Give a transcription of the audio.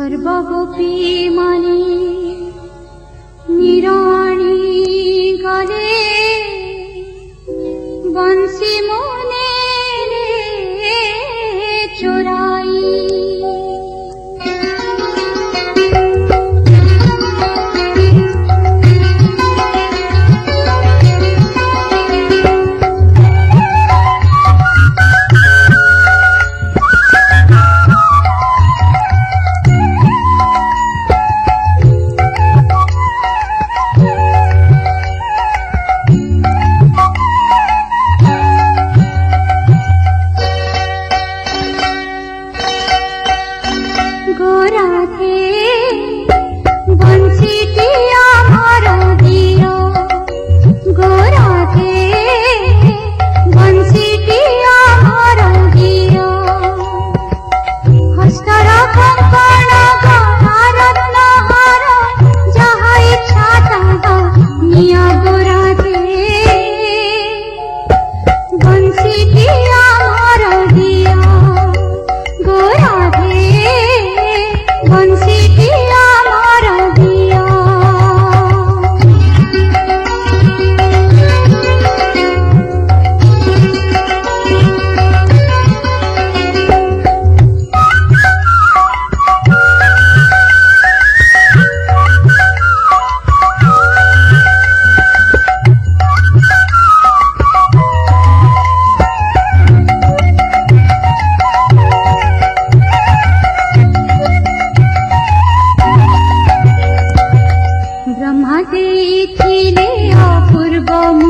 সর্বগোপী মানে নিরণী করে বংশী মোর vamos.